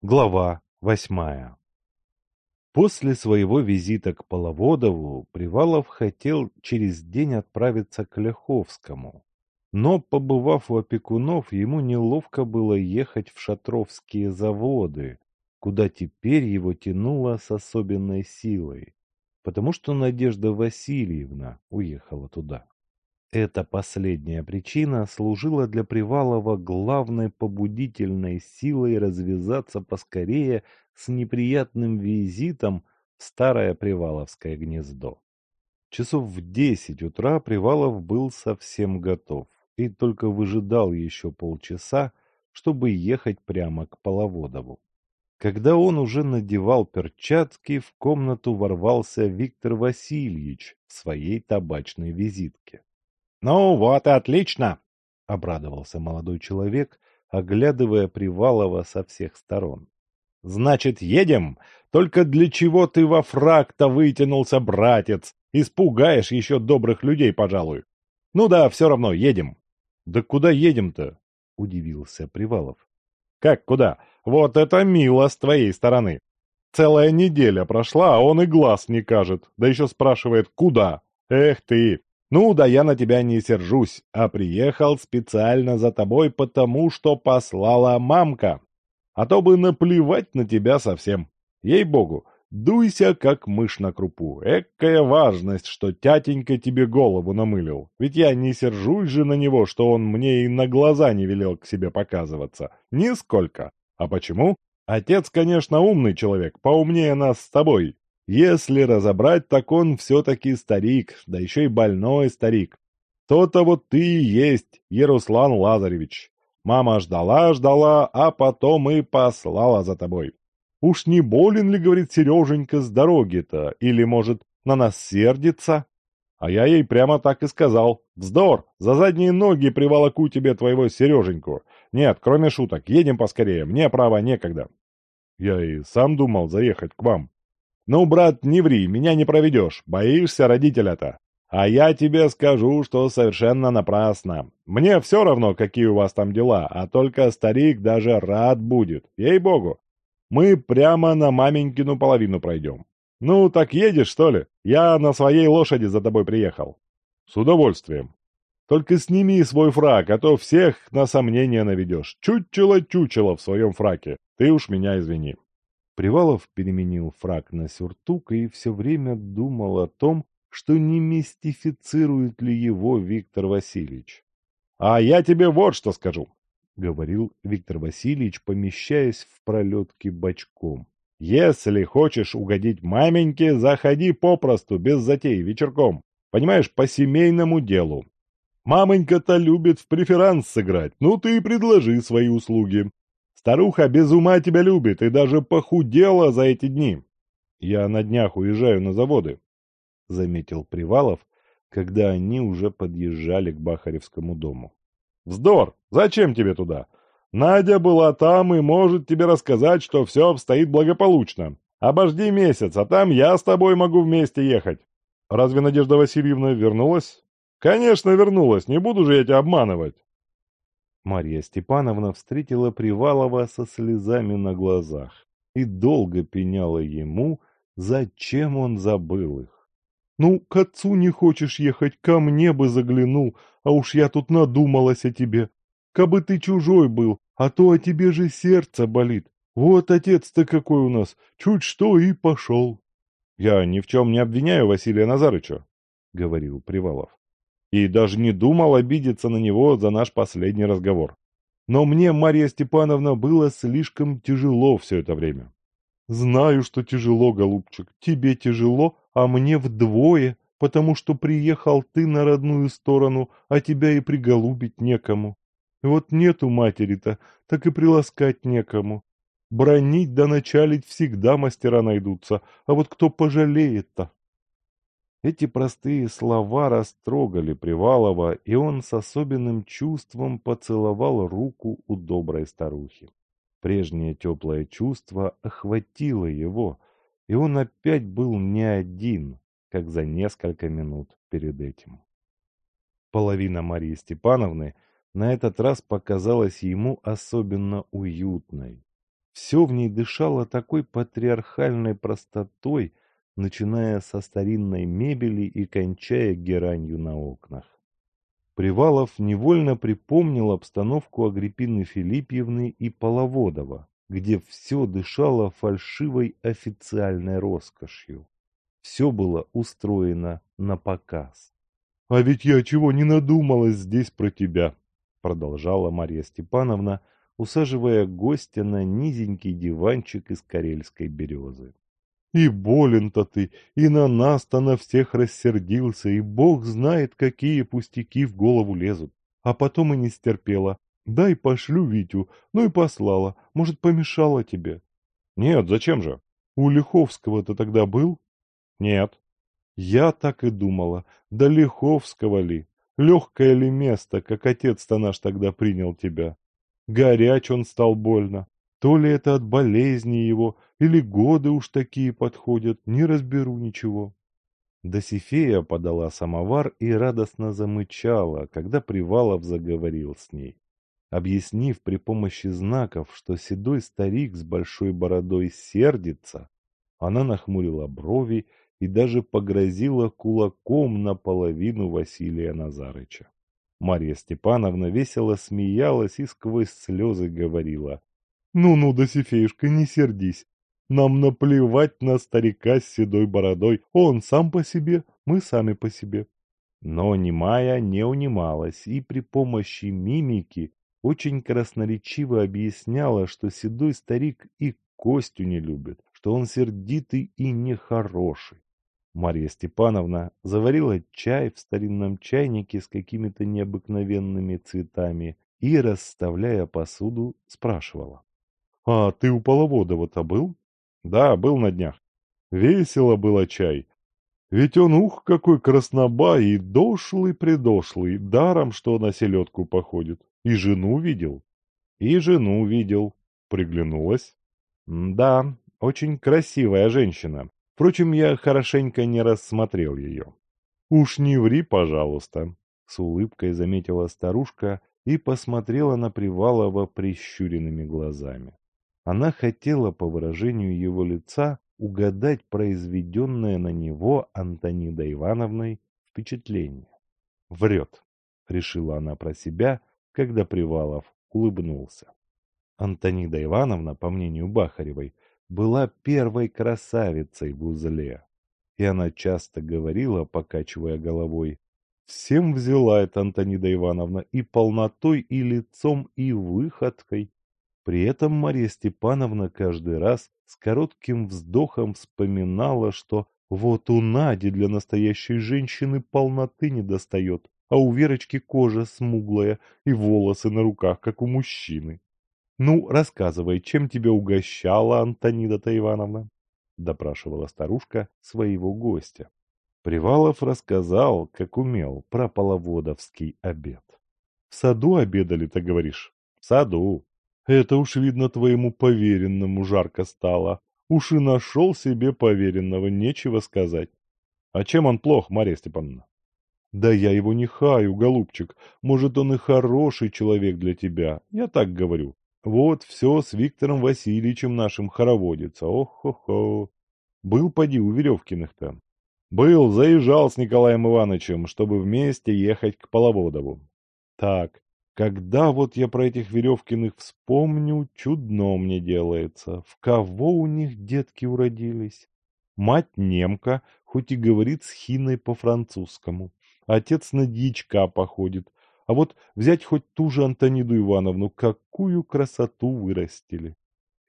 Глава восьмая После своего визита к Половодову Привалов хотел через день отправиться к Ляховскому. Но, побывав у опекунов, ему неловко было ехать в шатровские заводы, куда теперь его тянуло с особенной силой, потому что Надежда Васильевна уехала туда. Эта последняя причина служила для Привалова главной побудительной силой развязаться поскорее с неприятным визитом в старое Приваловское гнездо. Часов в десять утра Привалов был совсем готов и только выжидал еще полчаса, чтобы ехать прямо к Половодову. Когда он уже надевал перчатки, в комнату ворвался Виктор Васильевич в своей табачной визитке. «Ну вот и отлично!» — обрадовался молодой человек, оглядывая Привалова со всех сторон. «Значит, едем? Только для чего ты во фраг-то вытянулся, братец? Испугаешь еще добрых людей, пожалуй. Ну да, все равно, едем». «Да куда едем-то?» — удивился Привалов. «Как куда? Вот это мило с твоей стороны. Целая неделя прошла, а он и глаз не кажет, да еще спрашивает, куда? Эх ты, ну да я на тебя не сержусь, а приехал специально за тобой, потому что послала мамка. А то бы наплевать на тебя совсем. Ей-богу, дуйся, как мышь на крупу. Экая важность, что тятенька тебе голову намылил. Ведь я не сержусь же на него, что он мне и на глаза не велел к себе показываться. Нисколько. А почему? Отец, конечно, умный человек, поумнее нас с тобой. Если разобрать, так он все-таки старик, да еще и больной старик. То-то вот ты и есть, Яруслан Лазаревич. Мама ждала-ждала, а потом и послала за тобой. Уж не болен ли, говорит Сереженька, с дороги-то? Или, может, на нас сердится? А я ей прямо так и сказал. Вздор, за задние ноги приволоку тебе твоего Сереженьку. Нет, кроме шуток, едем поскорее, мне, право, некогда. Я и сам думал заехать к вам. «Ну, брат, не ври, меня не проведешь. Боишься родителя-то? А я тебе скажу, что совершенно напрасно. Мне все равно, какие у вас там дела, а только старик даже рад будет. Ей-богу. Мы прямо на маменькину половину пройдем. Ну, так едешь, что ли? Я на своей лошади за тобой приехал». «С удовольствием. Только сними свой фрак, а то всех на сомнение наведешь. Чучело-чучело в своем фраке. Ты уж меня извини». Привалов переменил фраг на сюртук и все время думал о том, что не мистифицирует ли его Виктор Васильевич. — А я тебе вот что скажу, — говорил Виктор Васильевич, помещаясь в пролетке бочком. — Если хочешь угодить маменьке, заходи попросту, без затей, вечерком. Понимаешь, по семейному делу. Мамонька-то любит в преферанс сыграть, ну ты и предложи свои услуги. Старуха без ума тебя любит и даже похудела за эти дни. Я на днях уезжаю на заводы, — заметил Привалов, когда они уже подъезжали к Бахаревскому дому. Вздор! Зачем тебе туда? Надя была там и может тебе рассказать, что все обстоит благополучно. Обожди месяц, а там я с тобой могу вместе ехать. Разве Надежда Васильевна вернулась? Конечно, вернулась, не буду же я тебя обманывать. Марья Степановна встретила Привалова со слезами на глазах и долго пеняла ему, зачем он забыл их. «Ну, к отцу не хочешь ехать, ко мне бы заглянул, а уж я тут надумалась о тебе. Кабы ты чужой был, а то о тебе же сердце болит. Вот отец-то какой у нас, чуть что и пошел». «Я ни в чем не обвиняю Василия Назарыча», — говорил Привалов и даже не думал обидеться на него за наш последний разговор. Но мне, Марья Степановна, было слишком тяжело все это время. Знаю, что тяжело, голубчик, тебе тяжело, а мне вдвое, потому что приехал ты на родную сторону, а тебя и приголубить некому. Вот нету матери-то, так и приласкать некому. Бронить да началить всегда мастера найдутся, а вот кто пожалеет-то? Эти простые слова растрогали Привалова, и он с особенным чувством поцеловал руку у доброй старухи. Прежнее теплое чувство охватило его, и он опять был не один, как за несколько минут перед этим. Половина Марии Степановны на этот раз показалась ему особенно уютной. Все в ней дышало такой патриархальной простотой, начиная со старинной мебели и кончая геранью на окнах. Привалов невольно припомнил обстановку Агриппины Филиппьевны и Половодова, где все дышало фальшивой официальной роскошью. Все было устроено на показ. — А ведь я чего не надумалась здесь про тебя, — продолжала Марья Степановна, усаживая гостя на низенький диванчик из карельской березы. И болен-то ты, и на нас-то на всех рассердился, и бог знает, какие пустяки в голову лезут. А потом и не стерпела. Дай пошлю Витю, ну и послала. Может, помешала тебе? Нет, зачем же? У Лиховского ты тогда был? Нет. Я так и думала. Да Лиховского ли? Легкое ли место, как отец-то наш тогда принял тебя? Горяч он стал больно. То ли это от болезни его, или годы уж такие подходят, не разберу ничего. Досифея подала самовар и радостно замычала, когда Привалов заговорил с ней. Объяснив при помощи знаков, что седой старик с большой бородой сердится, она нахмурила брови и даже погрозила кулаком наполовину Василия Назарыча. Марья Степановна весело смеялась и сквозь слезы говорила. «Ну-ну, Досифеюшка, не сердись. Нам наплевать на старика с седой бородой. Он сам по себе, мы сами по себе». Но Немая не унималась и при помощи мимики очень красноречиво объясняла, что седой старик и Костю не любит, что он сердитый и нехороший. Марья Степановна заварила чай в старинном чайнике с какими-то необыкновенными цветами и, расставляя посуду, спрашивала. — А ты у Половодова-то был? — Да, был на днях. Весело было чай. Ведь он, ух, какой краснобай и дошлый-придошлый, даром, что на селедку походит. И жену видел. И жену видел. Приглянулась. Да, очень красивая женщина. Впрочем, я хорошенько не рассмотрел ее. «Уж не ври, пожалуйста», — с улыбкой заметила старушка и посмотрела на Привалова прищуренными глазами. Она хотела, по выражению его лица, угадать произведенное на него Антонидой Ивановной впечатление. «Врет», — решила она про себя, когда Привалов улыбнулся. Антонида Ивановна, по мнению Бахаревой, была первой красавицей в узле. И она часто говорила, покачивая головой, «Всем взяла эта Антонида Ивановна и полнотой, и лицом, и выходкой». При этом Марья Степановна каждый раз с коротким вздохом вспоминала, что вот у Нади для настоящей женщины полноты не достает, а у Верочки кожа смуглая и волосы на руках, как у мужчины. «Ну, рассказывай, чем тебя угощала Антонида-то Ивановна?» – допрашивала старушка своего гостя. Привалов рассказал, как умел, про половодовский обед. «В саду обедали, ты говоришь?» «В саду. Это уж, видно, твоему поверенному жарко стало. Уж и нашел себе поверенного, нечего сказать. А чем он плох, Марья Степановна?» «Да я его не хаю, голубчик. Может, он и хороший человек для тебя. Я так говорю. Вот все с Виктором Васильевичем нашим хороводится. Ох-хо-хо. Был поди у Веревкиных-то. Был, заезжал с Николаем Ивановичем, чтобы вместе ехать к Половодову. Так, когда вот я про этих Веревкиных вспомню, чудно мне делается. В кого у них детки уродились? Мать немка, хоть и говорит с хиной по-французскому. Отец на дичка походит, а вот взять хоть ту же Антониду Ивановну, какую красоту вырастили.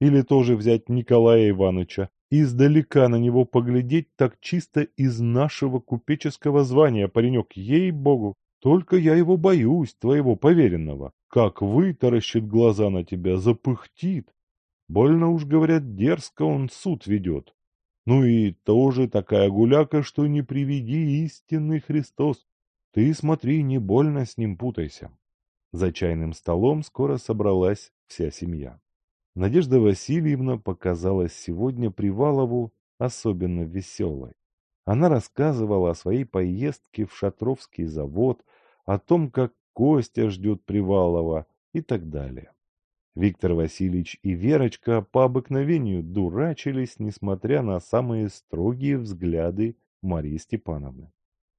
Или тоже взять Николая Ивановича, издалека на него поглядеть так чисто из нашего купеческого звания, паренек, ей-богу. Только я его боюсь, твоего поверенного. Как вытаращит глаза на тебя, запыхтит. Больно уж, говорят, дерзко он суд ведет. Ну и тоже такая гуляка, что не приведи истинный Христос. Ты смотри, не больно с ним путайся. За чайным столом скоро собралась вся семья. Надежда Васильевна показалась сегодня Привалову особенно веселой. Она рассказывала о своей поездке в Шатровский завод, о том, как Костя ждет Привалова и так далее. Виктор Васильевич и Верочка по обыкновению дурачились, несмотря на самые строгие взгляды Марии Степановны.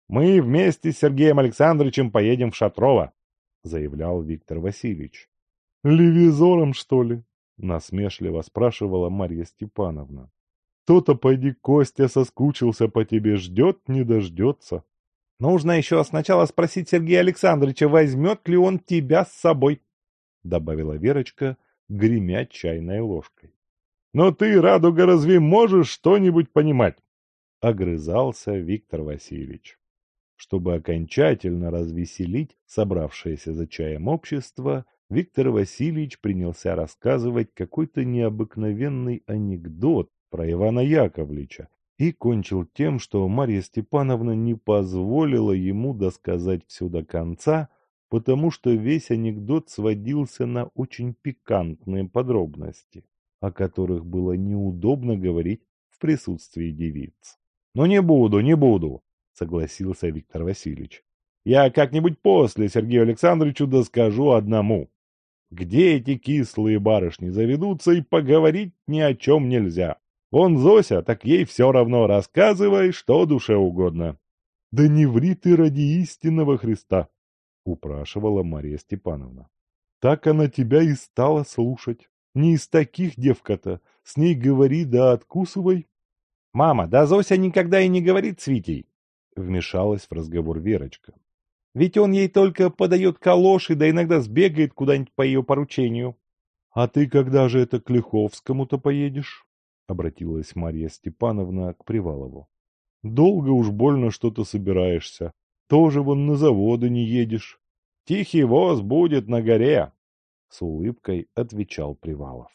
«Мы вместе с Сергеем Александровичем поедем в Шатрово», — заявлял Виктор Васильевич. «Левизором, что ли?» — насмешливо спрашивала Марья Степановна. «То-то, пойди, Костя соскучился по тебе, ждет, не дождется». «Нужно еще сначала спросить Сергея Александровича, возьмет ли он тебя с собой», — добавила Верочка, гремя чайной ложкой. «Но ты, Радуга, разве можешь что-нибудь понимать?» — огрызался Виктор Васильевич. Чтобы окончательно развеселить собравшееся за чаем общество, Виктор Васильевич принялся рассказывать какой-то необыкновенный анекдот про Ивана Яковлевича и кончил тем, что Марья Степановна не позволила ему досказать все до конца, потому что весь анекдот сводился на очень пикантные подробности, о которых было неудобно говорить в присутствии девиц. «Ну не буду, не буду», — согласился Виктор Васильевич. «Я как-нибудь после Сергею Александровичу доскажу одному. Где эти кислые барышни заведутся и поговорить ни о чем нельзя? Вон Зося, так ей все равно рассказывай, что душе угодно». «Да не ври ты ради истинного Христа!» — упрашивала Мария Степановна. «Так она тебя и стала слушать. Не из таких девка-то. С ней говори да откусывай». «Мама, да Зося никогда и не говорит с Витей!» — вмешалась в разговор Верочка. «Ведь он ей только подает калоши, да иногда сбегает куда-нибудь по ее поручению». «А ты когда же это к Лиховскому-то поедешь?» — обратилась Марья Степановна к Привалову. «Долго уж больно что-то собираешься. Тоже вон на заводы не едешь. Тихий воз будет на горе, — с улыбкой отвечал Привалов.